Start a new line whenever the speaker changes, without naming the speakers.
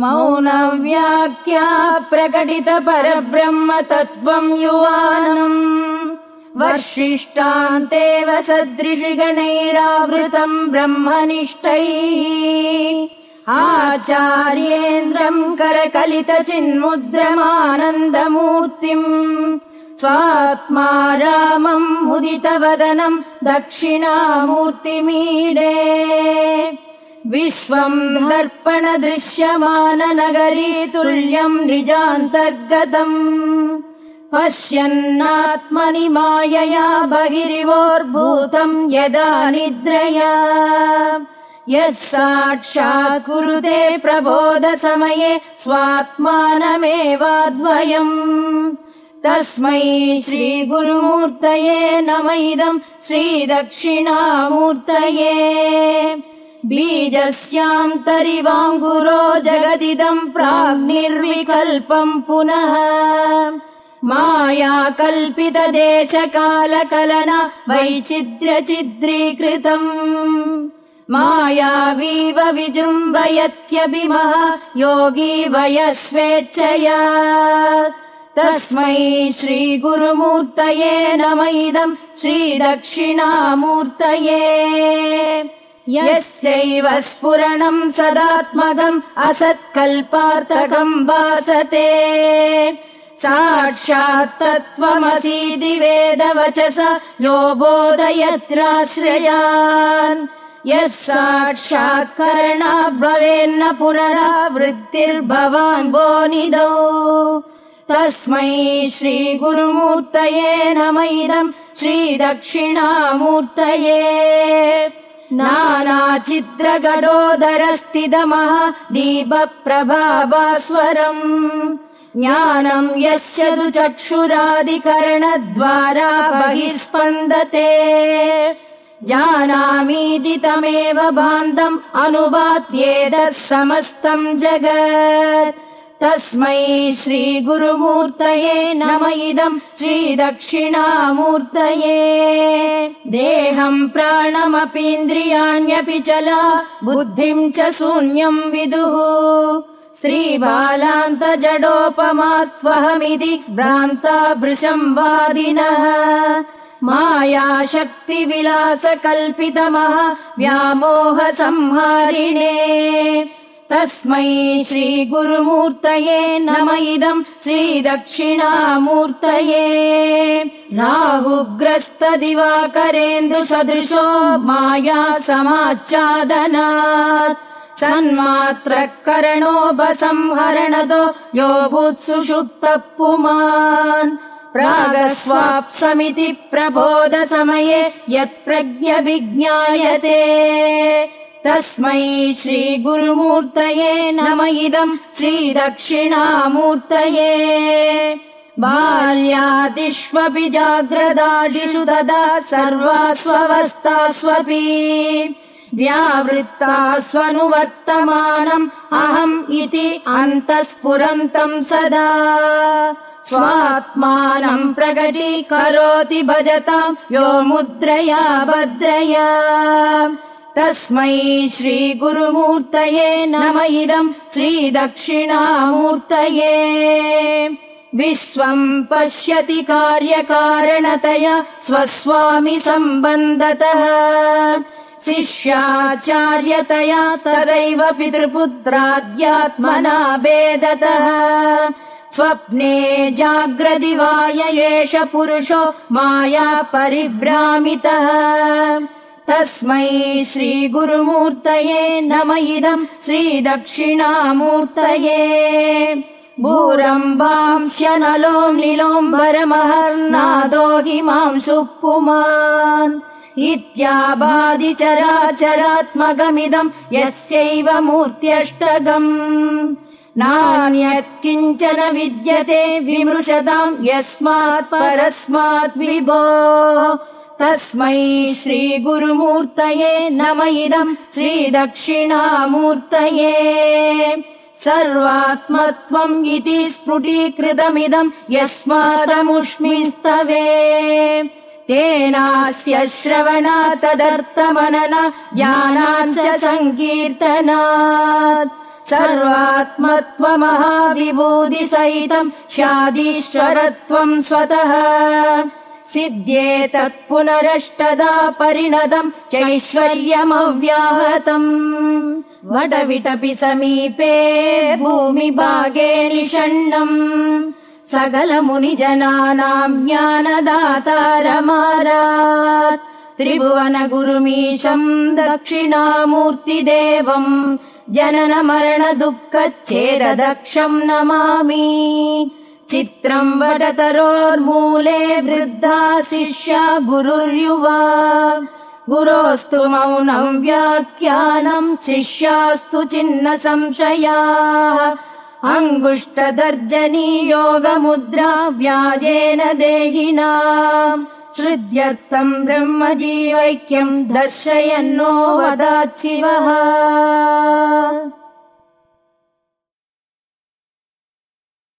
मौनव्याख्या प्रकटित युवानम्। वर्षिष्टान्तेव सदृशिगणैरावृतम् ब्रह्मनिष्ठैः। आचार्येन्द्रम् करकलित चिन्मुद्रमानन्दमूर्तिम् स्वात्मा रामम् मुदितवदनम् दक्षिणामूर्तिमीडे विश्वम् दर्पण दृश्यमान नगरी तुल्यम् निजान्तर्गतम् पश्यन्नात्मनि मायया बहिरिवोर्भूतम् यदा निद्रया। यः साक्षात् कुरुते प्रबोधसमये स्वात्मानमेवाद्वयम्। तस्मै श्रीगुरुमूर्तये नम इदम् श्रीदक्षिणामूर्तये बीजस्यान्तरिवाङ्गुरो जगदिदम् प्राग्निर्विकल्पम् पुनः। माया कल्पित देशकालकलना वैचिद्र्यचिद्रीकृतम्। मायावीव विजृम्भयत्यभिमः योगी वयस्वेच्छया। तस्मै श्रीगुरुमूर्तये नम। इदम् श्रीदक्षिणामूर्तये यस्यैव स्फुरणम् सदात्मकम् असत्कल्पार्थकम् भासते। साक्षात् तत्त्वमसीदि वेदवचस यो बोधयत्राश्रयान्। यः साक्षात्करणा भवेन्न पुनरावृत्तिर्भवान् वो निधौ तस्मै श्रीगुरुमूर्तये नम इदम् श्रीदक्षिणामूर्तये नानाचिद्रगडोदरस्थितमः दीपप्रभास्वरम् ज्ञानम् यस्य तु चक्षुरादिकरणद्वारा बहिस्पन्दते। जानामीति तमेव बान्धम् अनुवात्येतः समस्तम् जगत् तस्मै श्रीगुरुमूर्तये नम इदम् श्रीदक्षिणामूर्तये। देहम् प्राणमपीन्द्रियाण्यपि चला बुद्धिम् च शून्यम् विदुः। श्रीबालान्तजडोपमा स्वहमिति भ्रान्ता भृशम् वादिनः मायाशक्तिविलासकल्पितमः व्यामोहसंहारिणे तस्मै श्रीगुरुमूर्तये नम। इदम् श्रीदक्षिणामूर्तये। राहुग्रस्तदिवाकरेन्दु सदृशो माया समाच्छादनात् सन्मात्र करणोपसंहरणतो यो भूत्सुषुप्तः पुमान् प्रागस्वाप्समिति प्रबोधसमये यत्प्रज्ञविज्ञायते तस्मै श्रीगुरुमूर्तये नम इदम् श्रीदक्षिणामूर्तये। बाल्यादिष्वपि जाग्रदादिषु तदा सर्वास्वस्थास्वपि व्यावृत्तास्वनुवर्तमानम् अहम् इति अन्तःस्फुरन्तम् सदा। स्वात्मानम् प्रकटीकरोति भजताम् यो मुद्रया भद्रया तस्मै श्रीगुरुमूर्तये नम इदम् श्रीदक्षिणामूर्तये। विश्वम् पश्यति कार्यकारणतया स्वस्वामि सम्बन्धतः। शिष्याचार्यतया तदैव पितृपुत्राद्यात्मना भेदतः। स्वप्ने जाग्रदि वाय एष पुरुषो माया परिभ्रामितः तस्मै श्रीगुरुमूर्तये नम इदम् श्रीदक्षिणामूर्तये। भूरम्बांस्यनलोम् निलोम्बरमहर्नादो हि मां पुमान् इत्याबादिचराचरात्मकमिदम् यस्यैव मूर्त्यष्टगम् नान्यत् किञ्चन विद्यते विमृशताम् यस्मात् परस्मात् विभो तस्मै श्रीगुरुमूर्तये नम इदम् श्रीदक्षिणामूर्तये। सर्वात्मत्वम् इति स्फुटीकृतमिदम् यस्मादमुष्मिस्तवे। तेनास्य श्रवणा तदर्थमनन ज्ञानाच्च सङ्कीर्तनात्। सर्वात्मत्वमहाविभूतिसहितम् स्यादीश्वरत्वम् स्वतः सिद्ध्येतत् पुनरष्टदा परिणतम् चैश्वर्यमव्याहतम् वटविटपि समीपे भूमिभागे निषण्णम् सकलमुनिजनानाम् ज्ञानदातारमारात्। त्रिभुवन गुरुमीशम् दक्षिणामूर्तिदेवम् जनन मरण दुःखच्छेददक्षम् नमामि चित्रम् वटतरोर्मूले वृद्धा शिष्या गुरुर्युवा। गुरोस्तु मौनम् व्याख्यानम् शिष्यास्तु चिह्न संशया अङ्गुष्टदर्जनी योगमुद्रा व्याजेन देहिना। सृध्यर्थम् ब्रह्म जीवैक्यम् दर्शयन्नो वदाच्छिवः